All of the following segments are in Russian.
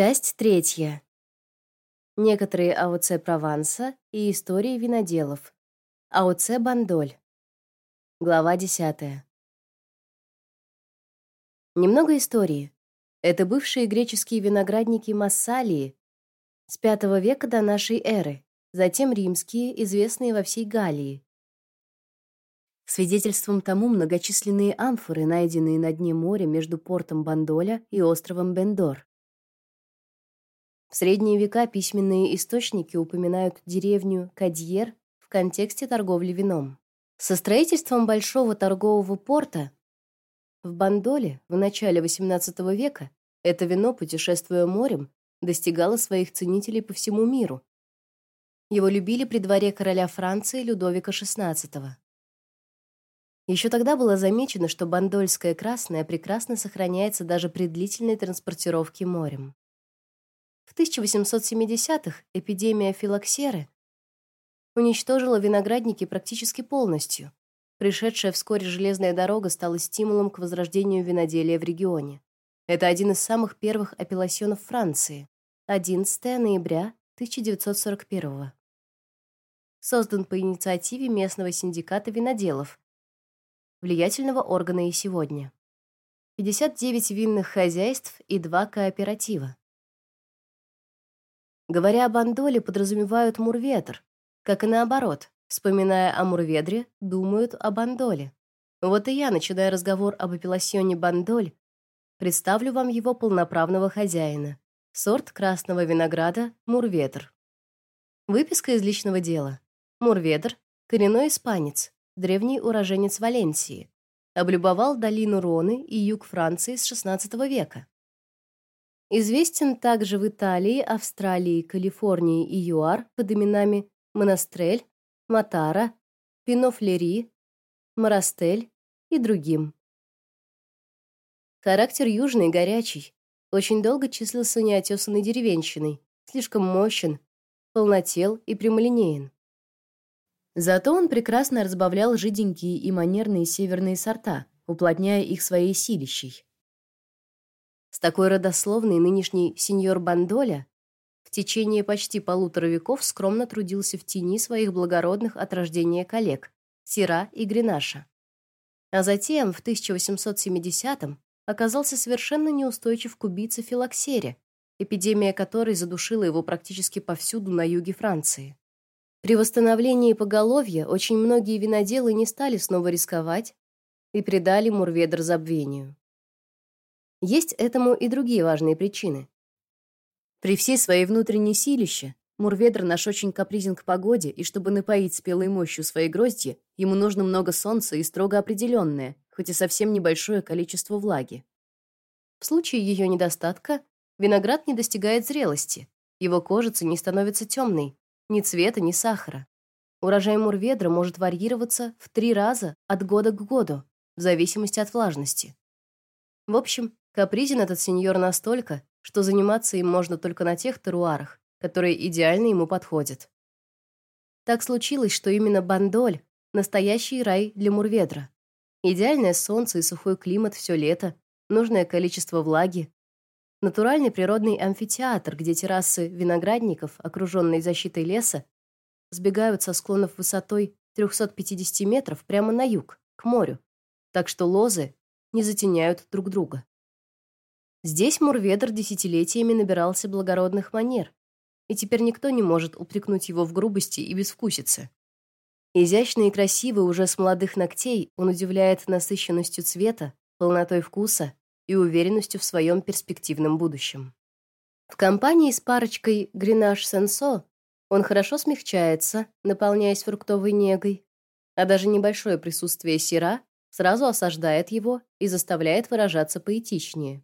Часть третья. Некоторые АОЦ Прованса и истории виноделов. АОЦ Бандоль. Глава 10. Немного истории. Это бывшие греческие виноградники Массалии с V века до нашей эры, затем римские, известные во всей Галлии. Свидетельством тому многочисленные амфоры, найденные на дне моря между портом Бандоля и островом Бендор. В средние века письменные источники упоминают деревню Кадьер в контексте торговли вином. Со строительством большого торгового порта в Бандоле в начале XVIII века это вино, путешествуя морем, достигало своих ценителей по всему миру. Его любили при дворе короля Франции Людовика XVI. Еще тогда было замечено, что бандольское красное прекрасно сохраняется даже при длительной транспортировке морем. В 1870-х эпидемия филоксеры уничтожила виноградники практически полностью. Пришедшая вскоре железная дорога стала стимулом к возрождению виноделия в регионе. Это один из самых первых апелласьонов Франции. 11 ноября 1941 Создан по инициативе местного синдиката виноделов, влиятельного органа и сегодня. 59 винных хозяйств и два кооператива. Говоря об Андоле, подразумевают Мурветр, как и наоборот. Вспоминая о Мурведре, думают об Андоле. Вот и я, начиная разговор об апелласьоне Бандоль, представлю вам его полноправного хозяина. Сорт красного винограда Мурветр. Выписка из личного дела. Мурведр коренной испанец, древний уроженец Валенсии. Облюбовал долину Роны и юг Франции с XVI века. Известен также в Италии, Австралии, Калифорнии и ЮАР под именами Монастрель, Матара, Пинофлери, Марастель и другим. Характер южный, горячий. Очень долго числился неотесанной деревенщиной, слишком мощен, полнотел и прямолинеен. Зато он прекрасно разбавлял жиденькие и манерные северные сорта, уплотняя их своей силищей. С такой родословной нынешний сеньор Бандоля в течение почти полутора веков скромно трудился в тени своих благородных от рождения коллег Сира и Гренаша. А затем в 1870-м оказался совершенно неустойчив к убийце филоксере, эпидемия которой задушила его практически повсюду на юге Франции. При восстановлении поголовья очень многие виноделы не стали снова рисковать и предали Мурведр забвению. Есть этому и другие важные причины. При всей своей внутренней силище Мурведр наш очень капризен к погоде, и чтобы напоить спелой мощью свои грозди, ему нужно много солнца и строго определенное, хоть и совсем небольшое количество влаги. В случае ее недостатка виноград не достигает зрелости, его кожица не становится темной, ни цвета, ни сахара. Урожай Мурведра может варьироваться в три раза от года к году, в зависимости от влажности. В общем, Капризен этот сеньор настолько, что заниматься им можно только на тех теруарах, которые идеально ему подходят. Так случилось, что именно Бандоль настоящий рай для Мурведра. Идеальное солнце и сухой климат все лето, нужное количество влаги, натуральный природный амфитеатр, где террасы виноградников, окруженные защитой леса, сбегают со склонов высотой 350 метров прямо на юг, к морю, так что лозы не затеняют друг друга. Здесь Мурведр десятилетиями набирался благородных манер, и теперь никто не может упрекнуть его в грубости и безвкусице. Изящный и красивый уже с молодых ногтей, он удивляет насыщенностью цвета, полнотой вкуса и уверенностью в своем перспективном будущем. В компании с парочкой Гренаж Сенсо он хорошо смягчается, наполняясь фруктовой негой, а даже небольшое присутствие сира сразу осаждает его и заставляет выражаться поэтичнее.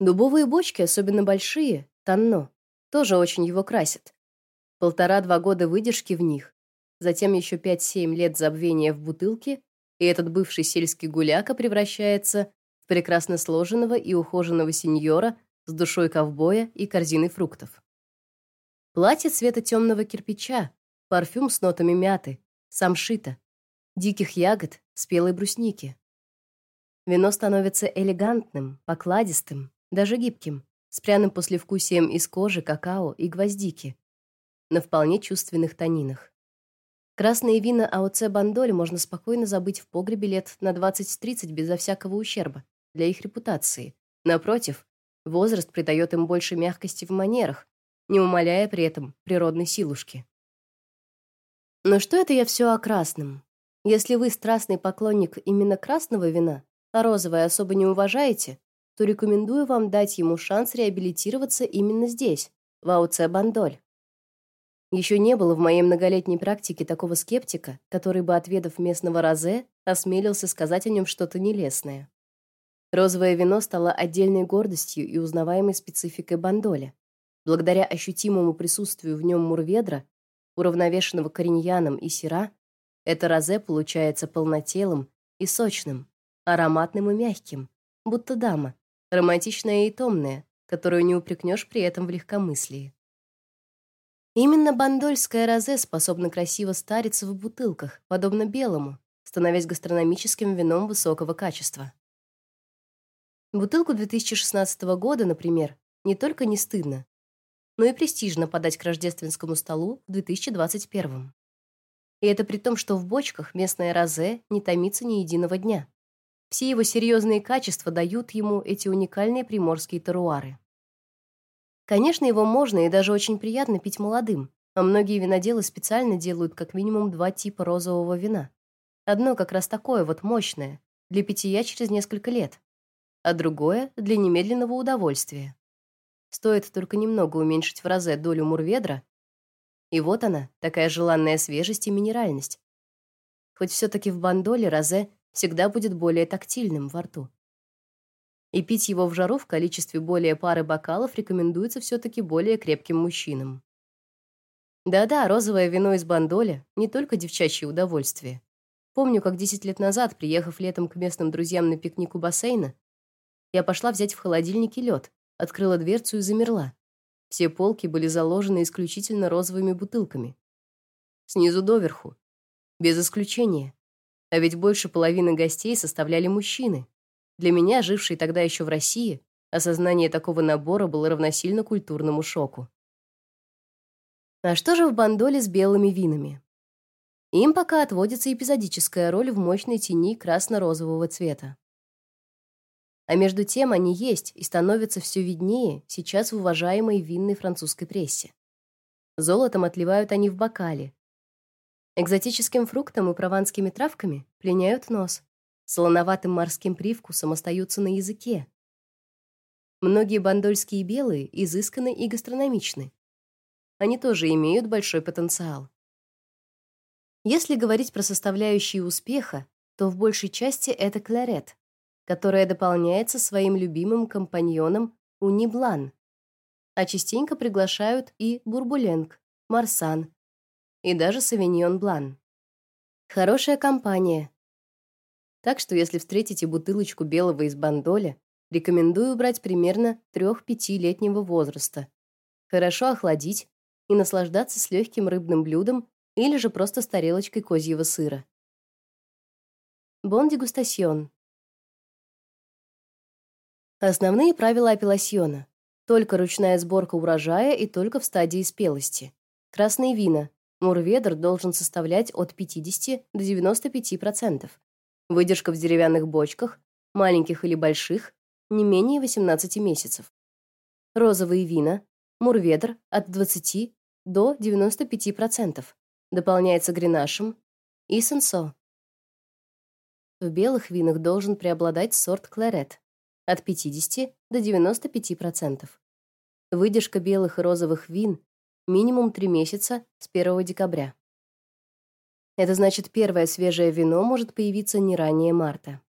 Дубовые бочки, особенно большие, танно, тоже очень его красят. Полтора-два года выдержки в них, затем еще пять-семь лет забвения в бутылке, и этот бывший сельский гуляка превращается в прекрасно сложенного и ухоженного сеньора с душой ковбоя и корзиной фруктов. Платье цвета темного кирпича, парфюм с нотами мяты, самшита, диких ягод, спелой брусники. Вино становится элегантным, покладистым, даже гибким, с пряным послевкусием из кожи, какао и гвоздики на вполне чувственных танинах. Красные вина АОЦ Бандоль можно спокойно забыть в погребе лет на 20-30 безо всякого ущерба для их репутации. Напротив, возраст придает им больше мягкости в манерах, не умаляя при этом природной силушки. Но что это я все о красном? Если вы страстный поклонник именно красного вина, а розовое особо не уважаете, то рекомендую вам дать ему шанс реабилитироваться именно здесь, в АОЦ Бандоль. Еще не было в моей многолетней практике такого скептика, который бы, отведав местного розе, осмелился сказать о нем что-то нелестное. Розовое вино стало отдельной гордостью и узнаваемой спецификой Бандоля. Благодаря ощутимому присутствию в нем мурведра, уравновешенного кореньяном и сира, это розе получается полнотелым и сочным, ароматным и мягким, будто дама, романтичная и томная, которую не упрекнешь при этом в легкомыслии. Именно бандольское розе способно красиво стариться в бутылках, подобно белому, становясь гастрономическим вином высокого качества. Бутылку 2016 года, например, не только не стыдно, но и престижно подать к рождественскому столу в 2021. И это при том, что в бочках местное розе не томится ни единого дня. Все его серьезные качества дают ему эти уникальные приморские теруары. Конечно, его можно и даже очень приятно пить молодым, а многие виноделы специально делают как минимум два типа розового вина. Одно как раз такое вот мощное, для питья через несколько лет, а другое для немедленного удовольствия. Стоит только немного уменьшить в разы долю мурведра, и вот она, такая желанная свежесть и минеральность. Хоть все таки в бандоле розе всегда будет более тактильным во рту и пить его в жару в количестве более пары бокалов рекомендуется все таки более крепким мужчинам. Да-да, розовое вино из Бандоля не только девчачье удовольствие. Помню, как 10 лет назад, приехав летом к местным друзьям на пикник у бассейна, я пошла взять в холодильнике лед, открыла дверцу и замерла. Все полки были заложены исключительно розовыми бутылками. Снизу доверху, без исключения. А ведь больше половины гостей составляли мужчины. Для меня, жившей тогда еще в России, осознание такого набора было равносильно культурному шоку. А что же в бандоле с белыми винами? Им пока отводится эпизодическая роль в мощной тени красно-розового цвета. А между тем они есть и становятся все виднее сейчас в уважаемой винной французской прессе. Золотом отливают они в бокале. Экзотическим фруктом и прованскими травками пленяют нос солоноватым морским привкусом остаются на языке. Многие бандольские белые изысканны и гастрономичны. Они тоже имеют большой потенциал. Если говорить про составляющие успеха, то в большей части это кларет, которая дополняется своим любимым компаньоном униблан, а частенько приглашают и бурбуленг, марсан и даже савиньон блан. Хорошая компания, так что если встретите бутылочку белого из бандоля, рекомендую брать примерно 3-5-летнего возраста. Хорошо охладить и наслаждаться с легким рыбным блюдом или же просто с тарелочкой козьего сыра. Бон дегустасьон. Основные правила апелласьона: только ручная сборка урожая и только в стадии спелости. Красные вина. Мурведер должен составлять от 50 до 95%. Выдержка в деревянных бочках, маленьких или больших, не менее 18 месяцев. Розовые вина, мурведр от 20 до 95%. Дополняется гренашем и сенсо. В белых винах должен преобладать сорт кларет от 50 до 95%. Выдержка белых и розовых вин минимум 3 месяца с 1 декабря. Это значит, первое свежее вино может появиться не ранее марта.